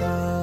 RJ Ramesh के साथ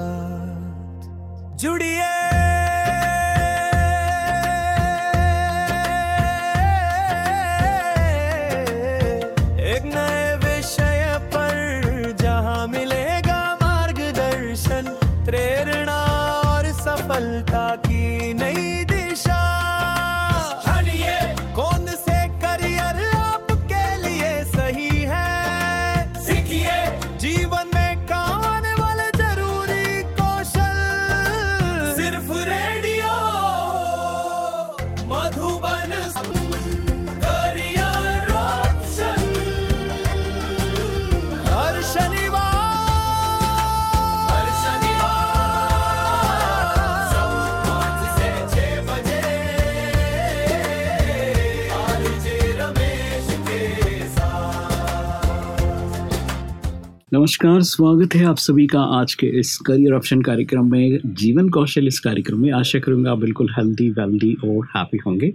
नमस्कार, स्वागत है आप सभी का आज के इस करियर ऑप्शन कार्यक्रम में, जीवन कौशल इस कार्यक्रम में। आशा करूँगा आप बिल्कुल हेल्दी वेल्दी और हैप्पी होंगे।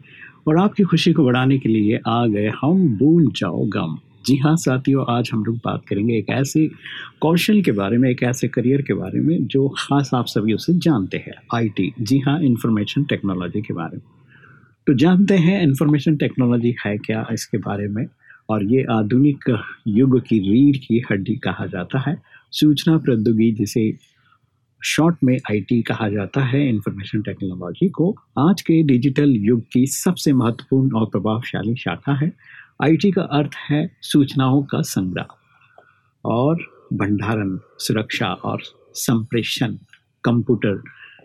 और आपकी खुशी को बढ़ाने के लिए आ गए हम बून जाओ गम। जी हाँ साथियों, आज हम लोग बात करेंगे एक ऐसे कौशल के बारे में, एक ऐसे करियर के बारे में, जो खास आप सभी उसे जानते हैं। आईटी जी हाँ इंफॉर्मेशन टेक्नोलॉजी के बारे में। तो जानते हैं इंफॉर्मेशन टेक्नोलॉजी है क्या इसके बारे में? और ये आधुनिक युग की रीढ़ की हड्डी कहा जाता है। सूचना प्रौद्योगिकी, जिसे शॉर्ट में आईटी कहा जाता है इंफॉर्मेशन टेक्नोलॉजी को आज के डिजिटल युग की सबसे महत्वपूर्ण और प्रभावशाली शाखा है। आईटी का अर्थ है सूचनाओं का संग्रह और भंडारण, सुरक्षा और संप्रेषण, कंप्यूटर,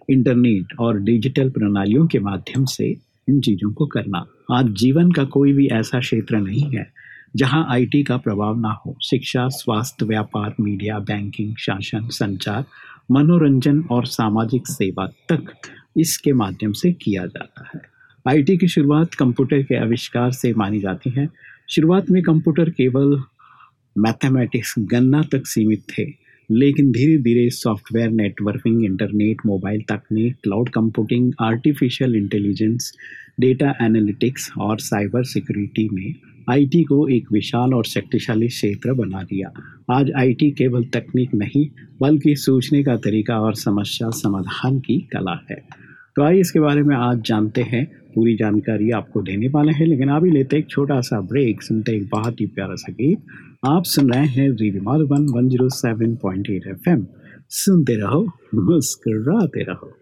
इंटरनेट और डिजिटल प्रणालियों के माध्यम से इन चीज़ों को करना। आज जीवन का कोई भी ऐसा क्षेत्र नहीं है जहाँ आईटी का प्रभाव ना हो, शिक्षा, स्वास्थ्य, व्यापार, मीडिया, बैंकिंग, शासन, संचार, मनोरंजन और सामाजिक सेवा तक इसके माध्यम से किया जाता है। आईटी की शुरुआत कंप्यूटर के आविष्कार से मानी जाती है। शुरुआत में कंप्यूटर केवल मैथमेटिक्स गणना तक सीमित थे, लेकिन धीरे धीरे सॉफ्टवेयर, नेटवर्किंग, इंटरनेट, मोबाइल तकनीक, cloud computing, artificial intelligence, data analytics और साइबर सिक्योरिटी में आईटी को एक विशाल और शक्तिशाली क्षेत्र बना दिया। आज आईटी केवल तकनीक नहीं, बल्कि सोचने का तरीका और समस्या समाधान की कला है। तो आइए इसके बारे में आज जानते हैं। पूरी जानकारी आपको देने वाले हैं, लेकिन अभी लेते एक छोटा सा ब्रेक सुनते एक बहुत ही प्यारा सा गीत। आप सुन रहे हैं रेडियो माधुबन 107.8 एफएम सुनते रहो, मुस्कुराते रहो।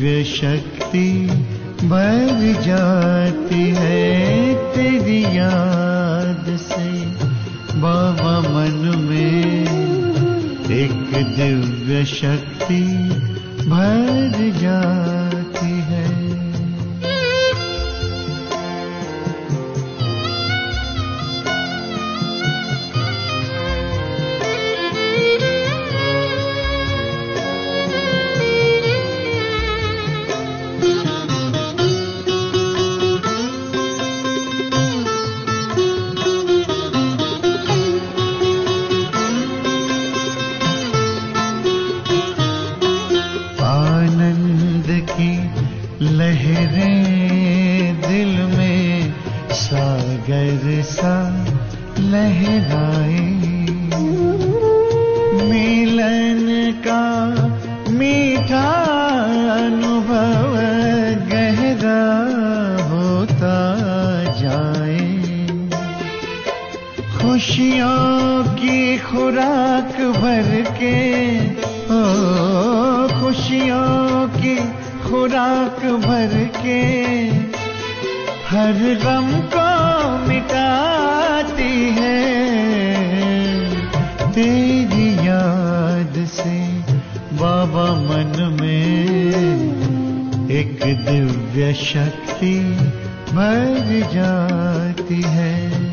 दिव्य शक्ति भर जाती है तेरी याद से। बाबा मन में एक दिव्य शक्ति भर जाती शक्ति मर जाती है।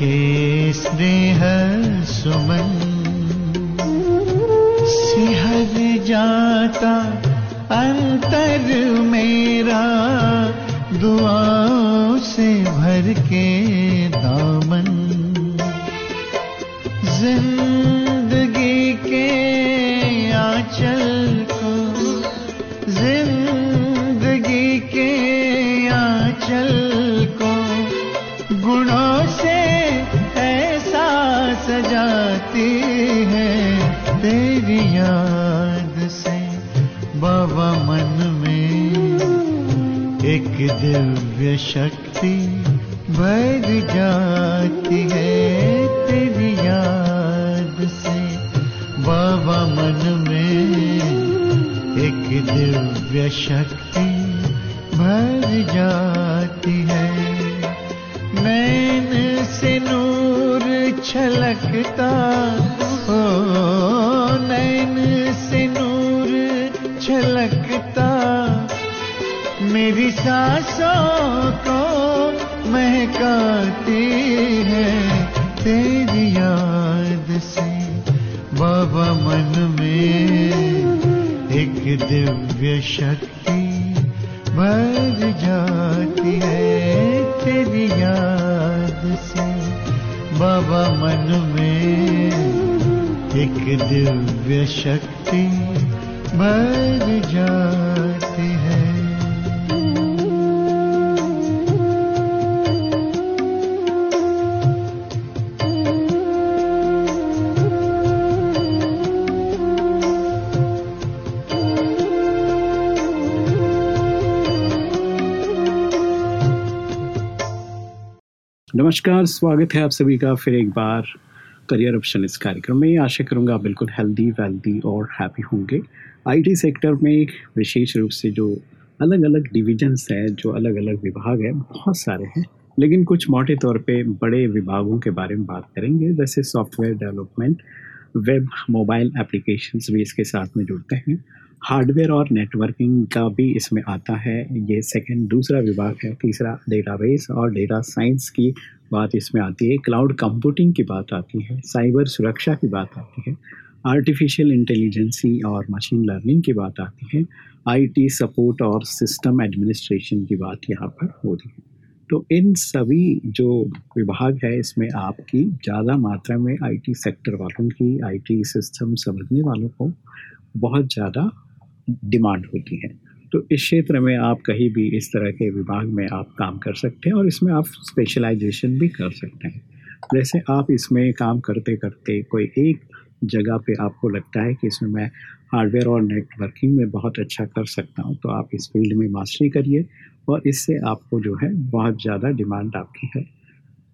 के स्नेह सुमन छलकता हो। नैन से नूर छलकता मेरी सांसों को महकाती है तेरी याद से। बाबा मन में एक दिव्य शक्ति भर बाबा मन में एक दिव्य शक्ति भर जाती नमस्कार, स्वागत है आप सभी का फिर एक बार करियर ऑप्शन इस कार्यक्रम में। आशा करूँगा आप बिल्कुल हेल्दी वेल्दी और हैप्पी होंगे। आईटी सेक्टर में विशेष रूप से जो अलग अलग डिविजन्स हैं, जो अलग अलग विभाग हैं, बहुत सारे हैं। लेकिन कुछ मोटे तौर पे बड़े विभागों के बारे में बात करेंगे, जैसे software development web mobile applications भी इसके साथ में जुड़ते हैं। हार्डवेयर और नेटवर्किंग का भी इसमें आता है। ये सेकंड दूसरा विभाग है, तीसरा डेटाबेस और डेटा साइंस की बात इसमें आती है। क्लाउड कंप्यूटिंग की बात आती है, साइबर सुरक्षा की बात आती है, आर्टिफिशियल इंटेलिजेंसी और मशीन लर्निंग की बात आती है, आईटी सपोर्ट और सिस्टम एडमिनिस्ट्रेशन की बात यहाँ पर होती है। तो इन सभी जो विभाग है, इसमें आपकी ज़्यादा मात्रा में आईटी सेक्टर वालों की, आईटी सिस्टम समझने वालों को बहुत ज़्यादा डिमांड होती है। तो इस क्षेत्र में आप कहीं भी इस तरह के विभाग में आप काम कर सकते हैं और इसमें आप स्पेशलाइजेशन भी कर सकते हैं। जैसे आप इसमें काम करते करते कोई एक जगह पे आपको लगता है कि इसमें मैं हार्डवेयर और नेटवर्किंग में बहुत अच्छा कर सकता हूँ तो आप इस फ़ील्ड में मास्टरी करिए और इससे आपको जो है बहुत ज़्यादा डिमांड आपकी है।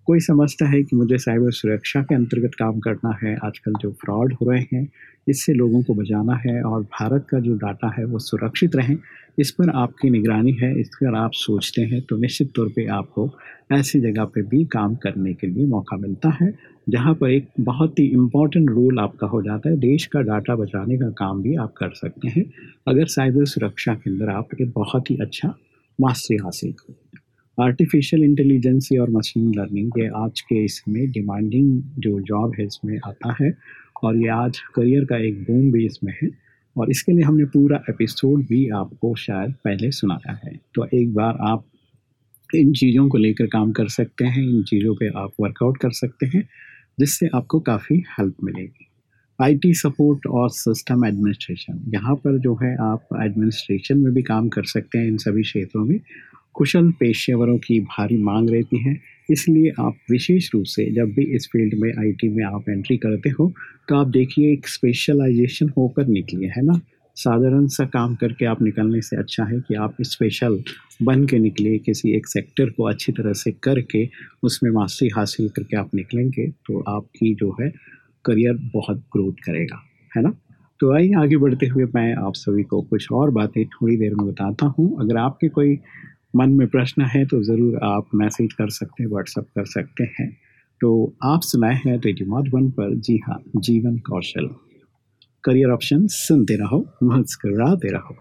कोई समझता है कि मुझे साइबर सुरक्षा के अंतर्गत काम करना है, आजकल जो फ्रॉड हो रहे हैं, इससे लोगों को बचाना है और भारत का जो डाटा है वो सुरक्षित रहे। इस पर आपकी निगरानी है, इस पर आप सोचते हैं तो निश्चित तौर पे आपको ऐसी जगह पे भी काम करने के लिए मौका मिलता है, जहाँ पर एक बहुत ही इंपॉर्टेंट रोल आपका हो जाता है। देश का डाटा बचाने का काम भी आप कर सकते हैं। अगर साइबर सुरक्षा के अंदर आप एक बहुत ही अच्छा मास्टरी हासिल करें। आर्टिफिशियल इंटेलिजेंसी और मशीन लर्निंग ये आज के इसमें डिमांडिंग जो जॉब है इसमें आता है और ये आज करियर का एक बूम भी इसमें है और इसके लिए हमने पूरा एपिसोड भी आपको शायद पहले सुनाया है। तो एक बार आप इन चीज़ों को लेकर काम कर सकते हैं, इन चीज़ों पे आप वर्कआउट कर सकते हैं, जिससे आपको काफ़ी हेल्प मिलेगी। आईटी सपोर्ट और सिस्टम एडमिनिस्ट्रेशन यहाँ पर जो है आप एडमिनिस्ट्रेशन में भी काम कर सकते हैं इन सभी क्षेत्रों में। कुशल पेशेवरों की भारी मांग रहती है। इसलिए आप विशेष रूप से जब भी इस फ़ील्ड में आईटी में आप एंट्री करते हो तो आप देखिए एक स्पेशलाइजेशन होकर निकलिए है ना? साधारण सा काम करके आप निकलने से अच्छा है कि आप स्पेशल बन के निकले, किसी एक सेक्टर को अच्छी तरह से करके, उसमें मास्टरी हासिल करके आप निकलेंगे तो आपकी जो है करियर बहुत ग्रोथ करेगा, है ना? तो आइए आगे बढ़ते हुए मैं आप सभी को कुछ और बातें थोड़ी देर में बताता हूँ। अगर आपके कोई मन में प्रश्न है तो ज़रूर आप मैसेज कर सकते हैं व्हाट्सअप कर सकते हैं। तो आप सुनाए हैं रेडियो वन पर। जी हाँ जीवन कौशल। करियर ऑप्शन सुनते रहो, मुस्कराते रहो।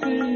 see.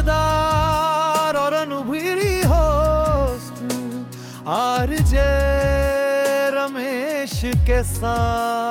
있어.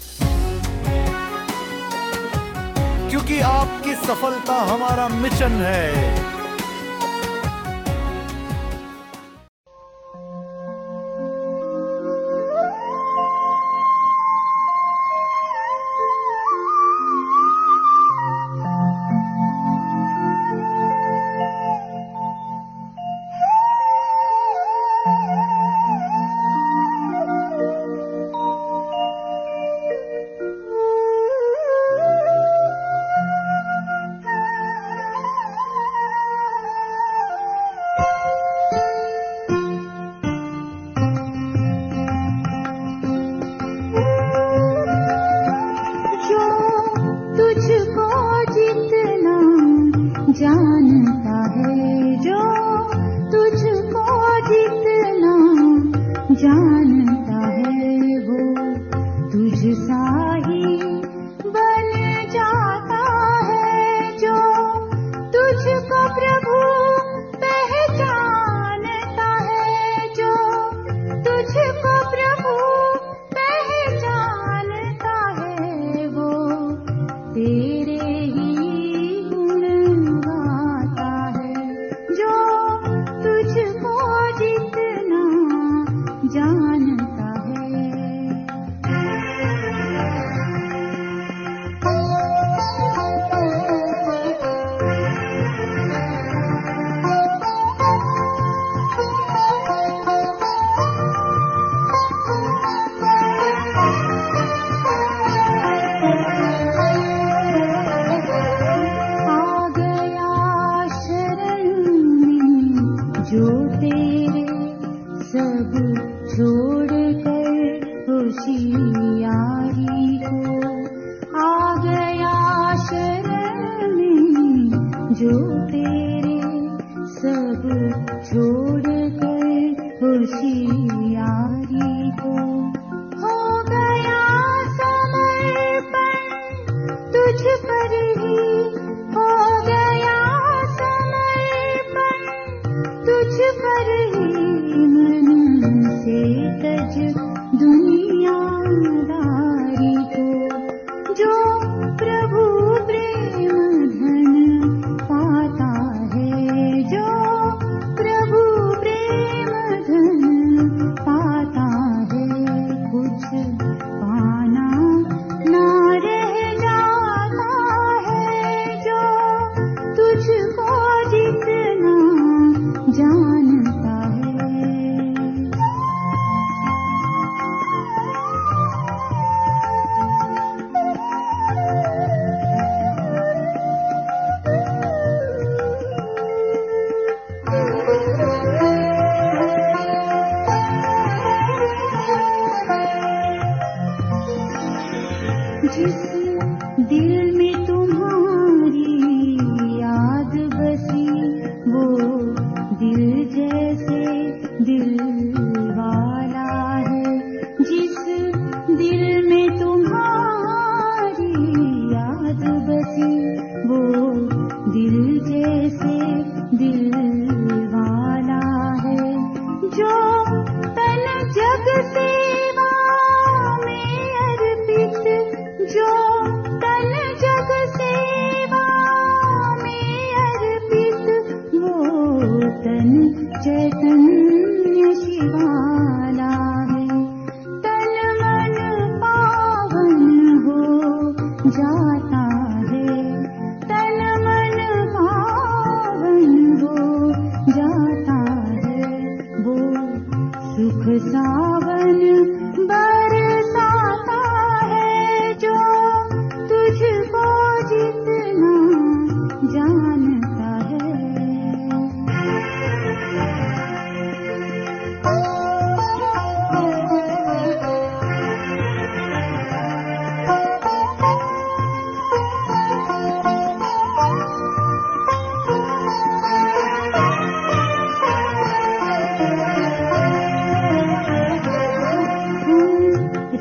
क्योंकि आपकी सफलता हमारा मिशन है। जिस दिल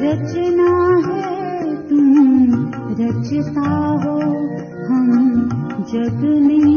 रचना है तुम रचता हो हम जग में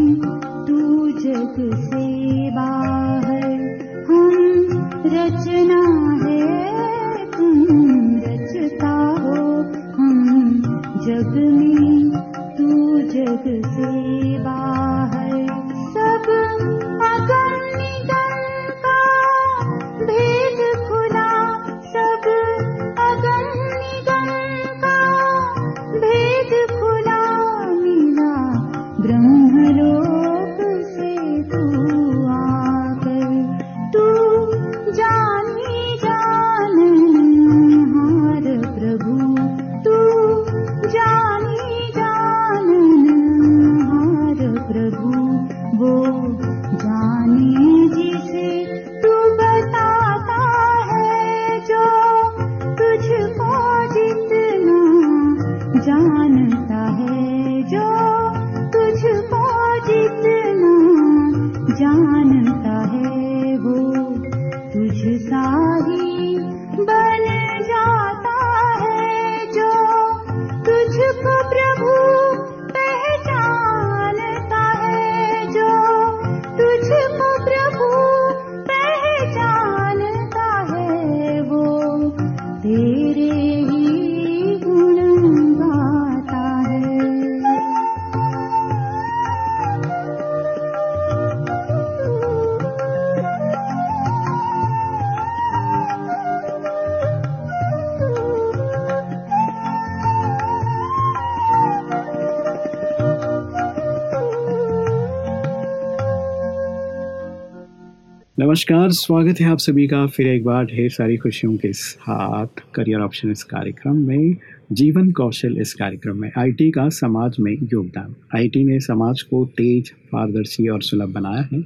नमस्कार, स्वागत है आप सभी का फिर एक बार ढेर सारी खुशियों के साथ करियर ऑप्शन इस कार्यक्रम में, जीवन कौशल इस कार्यक्रम में आईटी का समाज में योगदान। आईटी ने समाज को तेज, पारदर्शी और सुलभ बनाया है।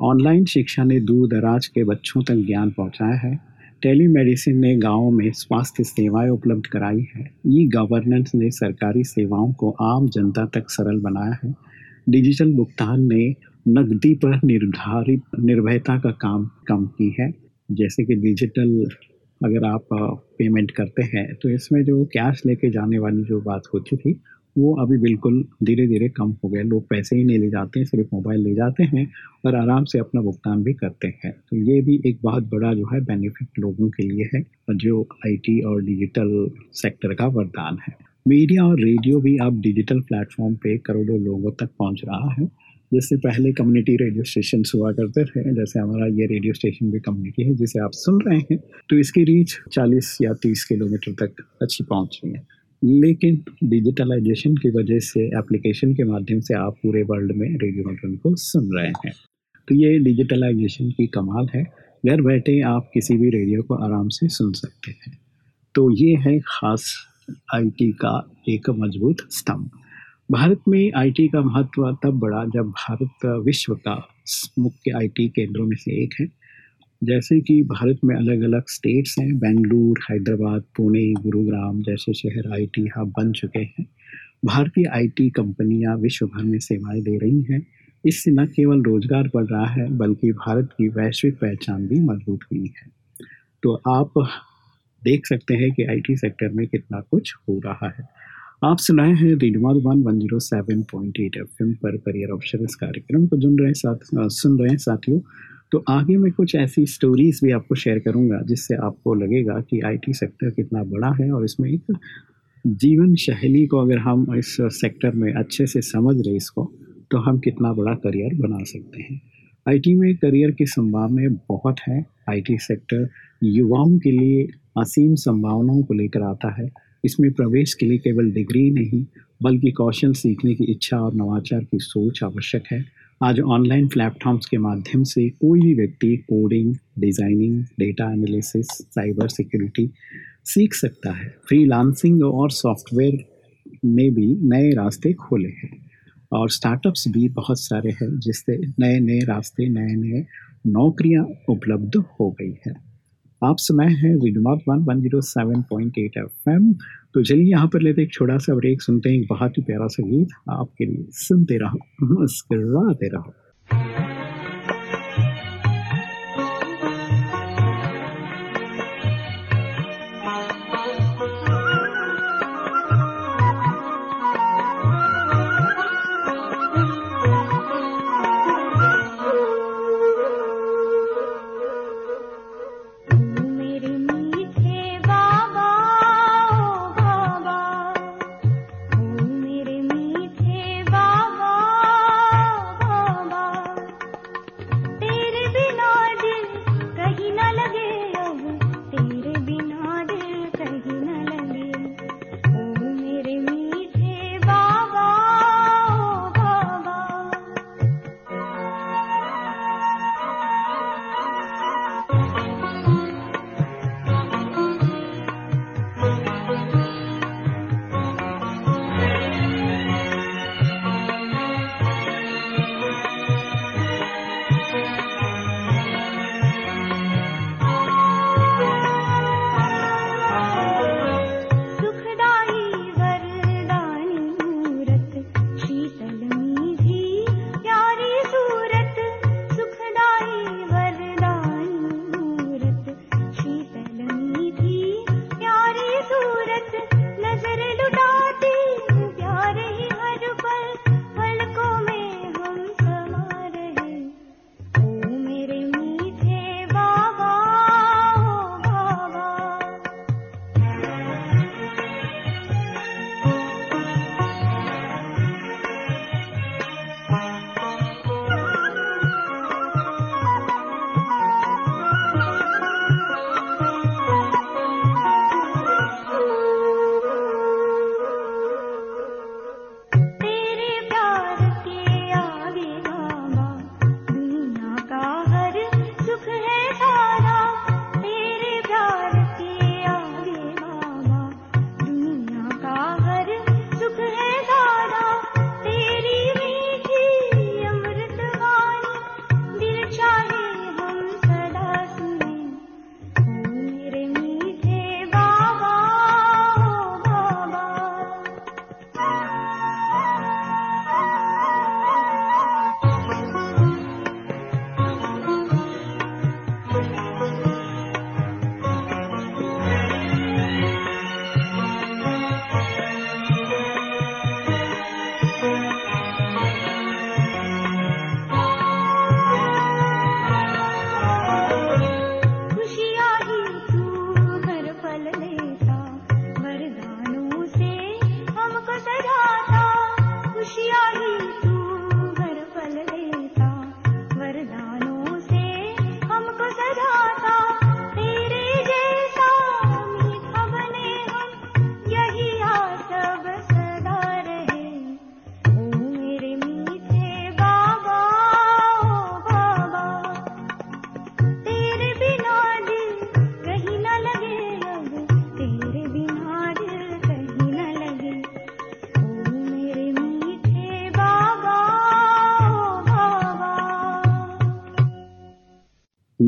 ऑनलाइन शिक्षा ने दूर दराज के बच्चों तक ज्ञान पहुँचाया है। टेलीमेडिसिन ने गाँव में स्वास्थ्य सेवाएँ उपलब्ध कराई है। ई गवर्नेंस ने सरकारी सेवाओं को आम जनता तक सरल बनाया है। डिजिटल भुगतान ने नकदी पर निर्धारित, निर्भयता का काम कम की है। जैसे कि डिजिटल अगर आप पेमेंट करते हैं तो इसमें जो कैश लेके जाने वाली जो बात होती थी, वो अभी बिल्कुल धीरे धीरे कम हो गया। लोग पैसे ही नहीं ले जाते हैं, सिर्फ़ मोबाइल ले जाते हैं और आराम से अपना भुगतान भी करते हैं। तो ये भी एक बहुत बड़ा जो है बेनिफिट लोगों के लिए है जो आईटी और डिजिटल सेक्टर का वरदान है। मीडिया और रेडियो भी अब डिजिटल प्लेटफॉर्म पे करोड़ों लोगों तक पहुँच रहा है। जिससे पहले कम्युनिटी रेडियो स्टेशन हुआ करते थे, जैसे हमारा ये रेडियो स्टेशन भी कम्युनिटी है, जिसे आप सुन रहे हैं तो इसकी रीच 40 या 30 किलोमीटर तक अच्छी पहुँच रही है। लेकिन डिजिटलाइजेशन की वजह से एप्लीकेशन के माध्यम से आप पूरे वर्ल्ड में रेडियो मॉडर्न को सुन रहे हैं। तो ये डिजिटलाइजेशन की कमाल है। घर बैठे आप किसी भी रेडियो को आराम से सुन सकते हैं। तो ये है ख़ास आईटी का एक मज़बूत स्तंभ। भारत में आईटी का महत्व तब बढ़ा जब भारत विश्व का मुख्य आईटी केंद्रों में से एक है। जैसे कि भारत में अलग अलग स्टेट्स हैं, बेंगलुरु, हैदराबाद, पुणे, गुरुग्राम जैसे शहर आईटी हब बन चुके हैं। भारतीय आईटी कंपनियाँ विश्व भर में सेवाएँ दे रही हैं। इससे न केवल रोज़गार बढ़ रहा है, बल्कि भारत की वैश्विक पहचान भी मज़बूत हुई है। तो आप देख सकते हैं कि आईटी सेक्टर में कितना कुछ हो रहा है। आप सुनाए हैं radio one one zero seven point eight F M पर करियर ऑप्शन इस कार्यक्रम को सुन रहे साथ सुन रहे हैं साथियों। तो आगे मैं कुछ ऐसी स्टोरीज भी आपको शेयर करूँगा, जिससे आपको लगेगा कि आईटी सेक्टर कितना बड़ा है और इसमें एक जीवन शैली को अगर हम इस सेक्टर में अच्छे से समझ रहे इसको तो हम कितना बड़ा करियर बना सकते हैं। आईटी में करियर की संभावनाएँ बहुत है। आईटी सेक्टर युवाओं के लिए असीम संभावनाओं को लेकर आता है। इसमें प्रवेश के लिए केवल डिग्री नहीं, बल्कि कौशल सीखने की इच्छा और नवाचार की सोच आवश्यक है। आज ऑनलाइन प्लेटफॉर्म्स के माध्यम से कोई भी व्यक्ति coding, designing, data analysis, cyber security सीख सकता है। फ्रीलांसिंग और सॉफ्टवेयर ने भी नए रास्ते खोले हैं। और स्टार्टअप्स भी बहुत सारे हैं, जिससे नए नए रास्ते नए नए नौकरियाँ उपलब्ध हो गई है। आप सुनाए हैं one one zero seven point eight F M तो चलिए यहाँ पर लेते एक छोटा सा ब्रेक, सुनते हैं एक बहुत ही प्यारा सा गीत आपके लिए। सुनते रहो, मुस्कराते रहो।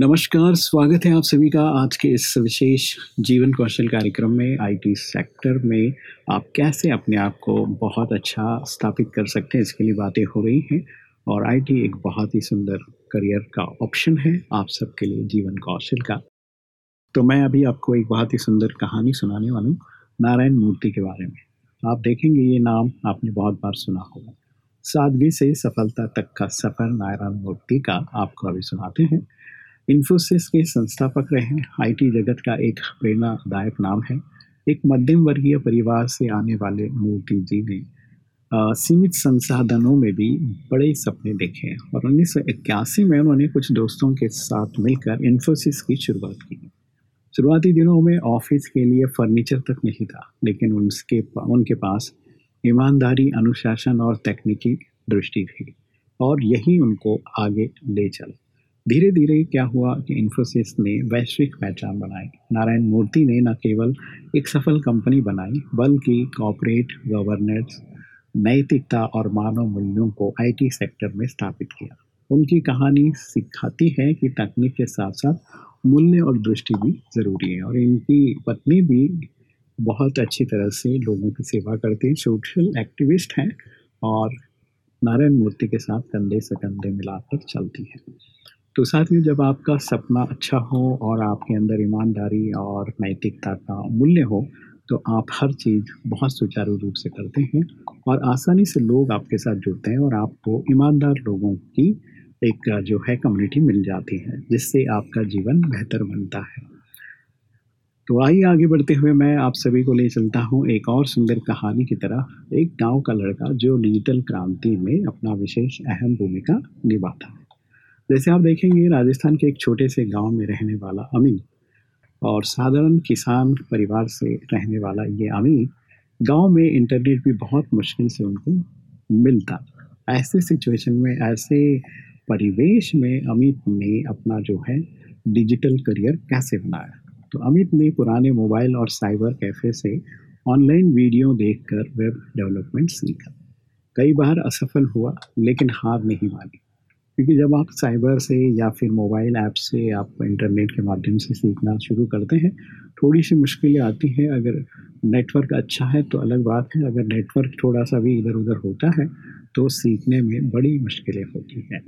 नमस्कार, स्वागत है आप सभी का आज के इस विशेष जीवन कौशल कार्यक्रम में आईटी सेक्टर में। आप कैसे अपने आप को बहुत अच्छा स्थापित कर सकते हैं, इसके लिए बातें हो रही हैं। और आईटी एक बहुत ही सुंदर करियर का ऑप्शन है, आप सबके लिए जीवन कौशल का। तो मैं अभी आपको एक बहुत ही सुंदर कहानी सुनाने वाला हूँ, नारायण मूर्ति के बारे में। आप देखेंगे, ये नाम आपने बहुत बार सुना होगा। सादगी से सफलता तक का सफ़र, नारायण मूर्ति का, आपको अभी सुनाते हैं। इन्फोसिस के संस्थापक रहे आईटी जगत का एक प्रेरणादायक नाम है। एक मध्यम वर्गीय परिवार से आने वाले मूर्ति जी ने सीमित संसाधनों में भी बड़े सपने देखे और उन्नीस सौ इक्यासी में उन्होंने कुछ दोस्तों के साथ मिलकर इन्फोसिस की शुरुआत की। शुरुआती दिनों में ऑफ़िस के लिए फर्नीचर तक नहीं था, लेकिन उनके उनके पास ईमानदारी, अनुशासन और तकनीकी दृष्टि थी और यही उनको आगे ले चला। धीरे धीरे क्या हुआ कि इन्फोसिस ने वैश्विक पहचान बनाई। नारायण मूर्ति ने न केवल एक सफल कंपनी बनाई, बल्कि कॉपरेट गवर्नेंस नैतिकता और मानव मूल्यों को आईटी सेक्टर में स्थापित किया। उनकी कहानी सिखाती है कि तकनीक के साथ साथ मूल्य और दृष्टि भी ज़रूरी है और इनकी पत्नी भी बहुत अच्छी तरह से लोगों की सेवा करती हैं सोशल एक्टिविस्ट हैं और नारायण मूर्ति के साथ कंधे से कंधे मिलाकर चलती हैं। तो साथ ही जब आपका सपना अच्छा हो और आपके अंदर ईमानदारी और नैतिकता का मूल्य हो तो आप हर चीज़ बहुत सुचारू रूप से करते हैं और आसानी से लोग आपके साथ जुड़ते हैं और आपको ईमानदार लोगों की एक, जो है कम्युनिटी मिल जाती है, जिससे आपका जीवन बेहतर बनता है। तो आइए आगे बढ़ते हुए मैं आप सभी को ले चलता हूँ एक और सुंदर कहानी की तरह, एक गाँव का लड़का जो डिजिटल क्रांति में अपना विशेष अहम भूमिका निभाता है। जैसे आप देखेंगे, राजस्थान के एक छोटे से गाँव में रहने वाला अमीर और साधारण किसान परिवार से रहने वाला ये अमीर गाँव में इंटरनेट भी बहुत मुश्किल से उनको मिलता। ऐसे सिचुएशन में, ऐसे परिवेश में अमित ने अपना जो है डिजिटल करियर कैसे बनाया? तो अमित ने पुराने मोबाइल और साइबर कैफ़े से ऑनलाइन वीडियो देखकर वेब डेवलपमेंट सीखा। कई बार असफल हुआ, लेकिन हार नहीं मानी। क्योंकि जब आप साइबर से या फिर मोबाइल ऐप से आप इंटरनेट के माध्यम से सीखना शुरू करते हैं थोड़ी सी मुश्किलें आती हैं। अगर नेटवर्क अच्छा है तो अलग बात है। अगर नेटवर्क थोड़ा सा भी इधर उधर होता है तो सीखने में बड़ी मुश्किलें होती हैं।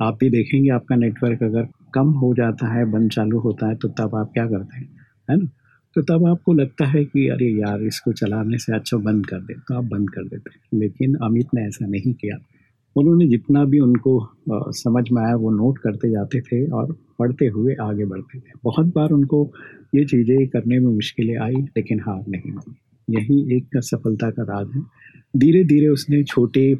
आप भी देखेंगे आपका नेटवर्क अगर कम हो जाता है, बंद चालू होता है तो तब आप क्या करते हैं, है ना? तो तब आपको लगता है कि अरे यार, इसको चलाने से अच्छा बंद कर दे तो आप बंद कर देते हैं। लेकिन अमित ने ऐसा नहीं किया। उन्होंने जितना भी उनको समझ में आया वो नोट करते जाते थे और पढ़ते हुए आगे बढ़ते थे। बहुत बार उनको ये चीज़ें करने में मुश्किलें आई, लेकिन हार नहीं मानी यही एक सफलता का राज है। धीरे धीरे उसने छोटे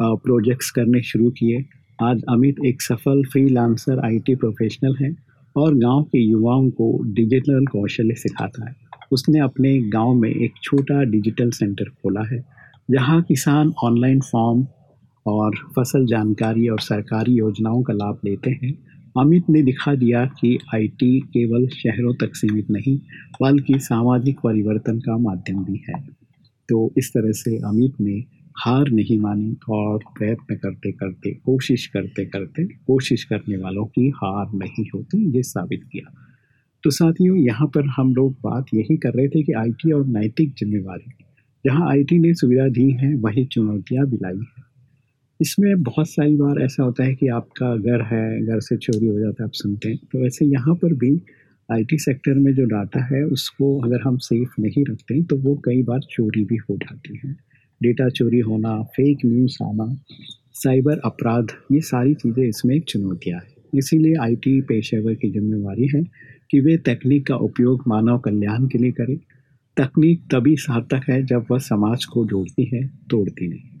प्रोजेक्ट्स करने शुरू किए। आज अमित एक सफल फ्रीलांसर, आईटी प्रोफेशनल है और गाँव के युवाओं को डिजिटल कौशल्य सिखाता है। उसने अपने गाँव में एक छोटा डिजिटल सेंटर खोला है, जहाँ किसान ऑनलाइन फॉर्म और फ़सल जानकारी और सरकारी योजनाओं का लाभ लेते हैं। अमित ने दिखा दिया कि आईटी केवल शहरों तक सीमित नहीं, बल्कि सामाजिक परिवर्तन का माध्यम भी है। तो इस तरह से अमित ने हार नहीं मानी और प्रयत्न करते करते, कोशिश करते करते, कोशिश करने वालों की हार नहीं होती, ये साबित किया। तो साथियों, यहाँ पर हम लोग बात यही कर रहे थे कि आईटी और नैतिक जिम्मेवारी। जहाँ आईटी ने सुविधा दी है, वही चुनौतियाँ भी लाई है। इसमें बहुत सारी बार ऐसा होता है कि आपका घर है, घर से चोरी हो जाता है, आप सुनते हैं। तो वैसे यहाँ पर भी आईटी सेक्टर में जो डाटा है, उसको अगर हम सेफ़ नहीं रखते तो वो कई बार चोरी भी हो जाती है। डेटा चोरी होना फेक न्यूज़ आना साइबर अपराध, ये सारी चीज़ें इसमें एक चुनौतियाँ हैं। इसीलिए आईटी पेशेवर की जिम्मेवारी है कि वे तकनीक का उपयोग मानव कल्याण के लिए करें। तकनीक तभी सार्थक है जब वह समाज को जोड़ती है, तोड़ती नहीं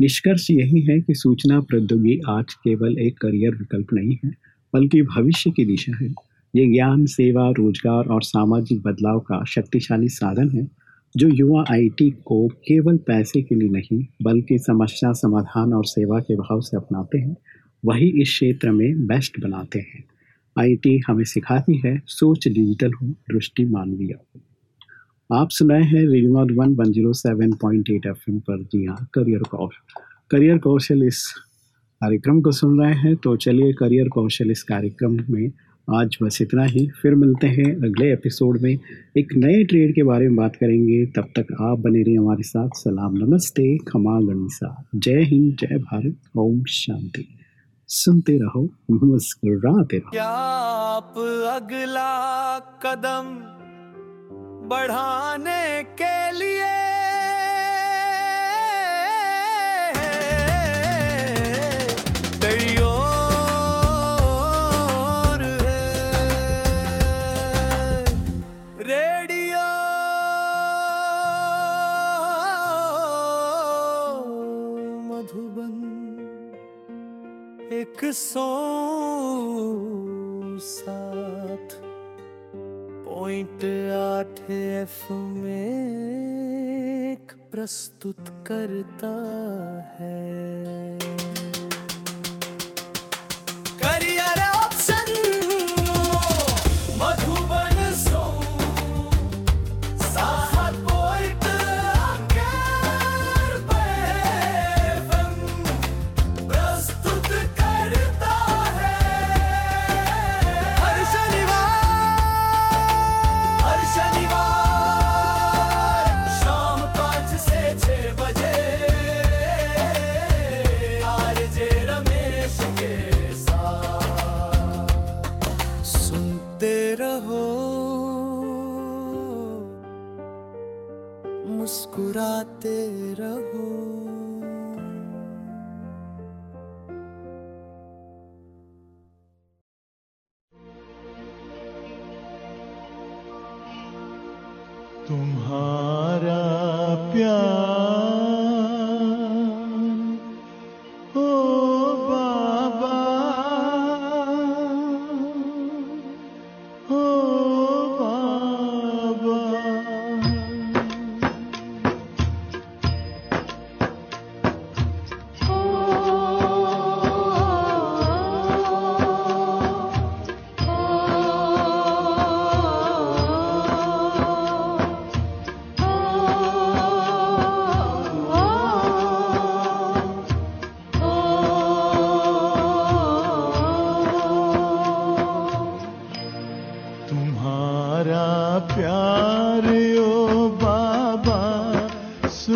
निष्कर्ष यही है कि सूचना प्रौद्योगिकी आज केवल एक करियर विकल्प नहीं है, बल्कि भविष्य की दिशा है। ये ज्ञान, सेवा, रोज़गार और सामाजिक बदलाव का शक्तिशाली साधन है, जो युवा आईटी को केवल पैसे के लिए नहीं, बल्कि समस्या समाधान और सेवा के भाव से अपनाते हैं, वही इस क्षेत्र में बेस्ट बनाते हैं। आईटी हमें सिखाती है, सोच डिजिटल हो, दृष्टि मानवीय हो। आप सुनाए हैं radio one one zero seven point eight F पर जी हाँ करियर कौशल करियर कौशल इस कार्यक्रम को सुन रहे हैं। तो चलिए करियर कौशल इस कार्यक्रम में आज बस इतना ही। फिर मिलते हैं अगले एपिसोड में। एक नए ट्रेड के बारे में बात करेंगे। तब तक आप बने रहिए हमारे साथ। सलाम, नमस्ते, खमा गणिसा। जय हिंद, जय भारत। ओम शांति। सुनते रहो, मुस्कुराते रहो। क्या आप अगला कदम बढ़ाने के लिए। तैयार है। रेडियो। मधुबन एक सौ पॉइंट आठ एफ़ में प्रस्तुत करता है। करियर ऑप्शन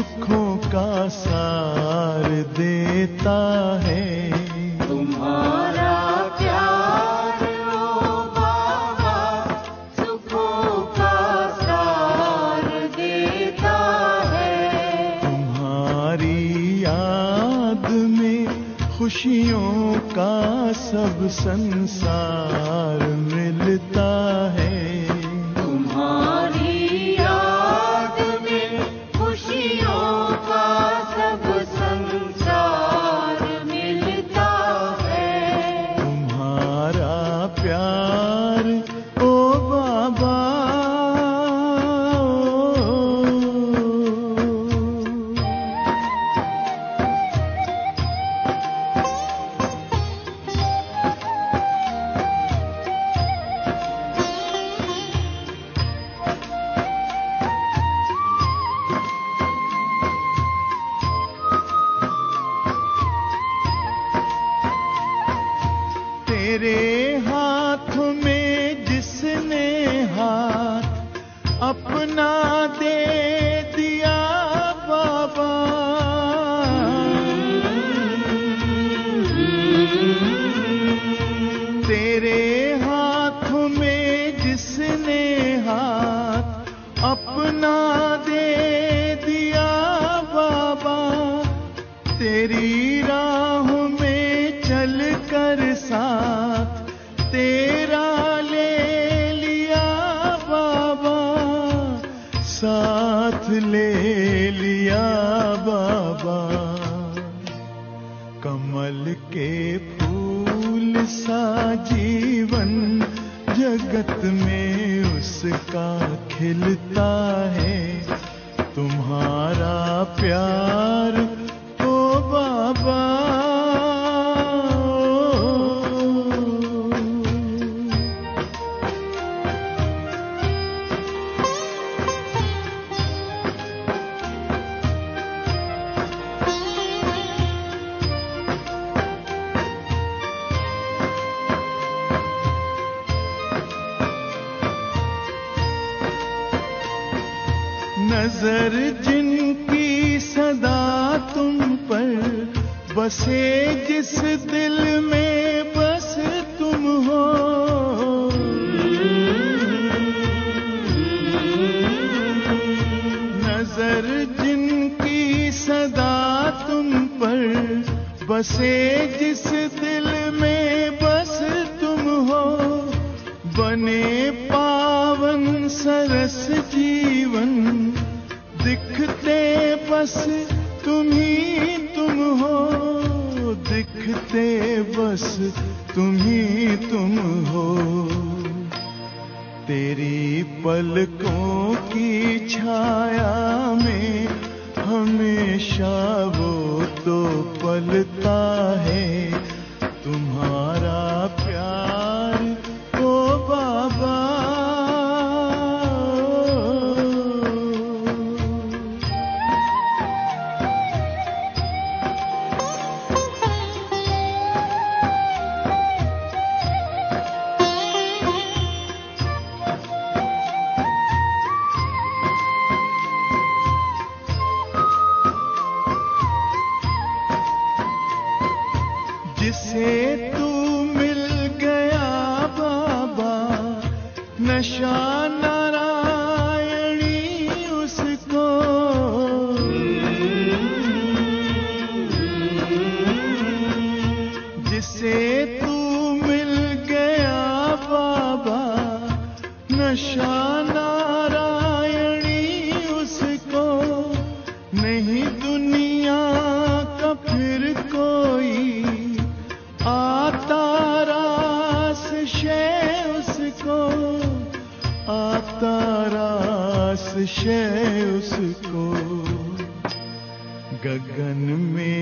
सुखों का सार देता है। तुम्हारा प्यार ओ बाबा सुखों का सार देता है। तुम्हारी याद में खुशियों का सब संसार उसका खिलता बने पावन सरस जीवन, दिखते बस तुम ही तुम हो, दिखते बस तुम ही तुम हो। तेरी पलकों की छाया में हमेशा वो तो पलता है। शे उसको गगन में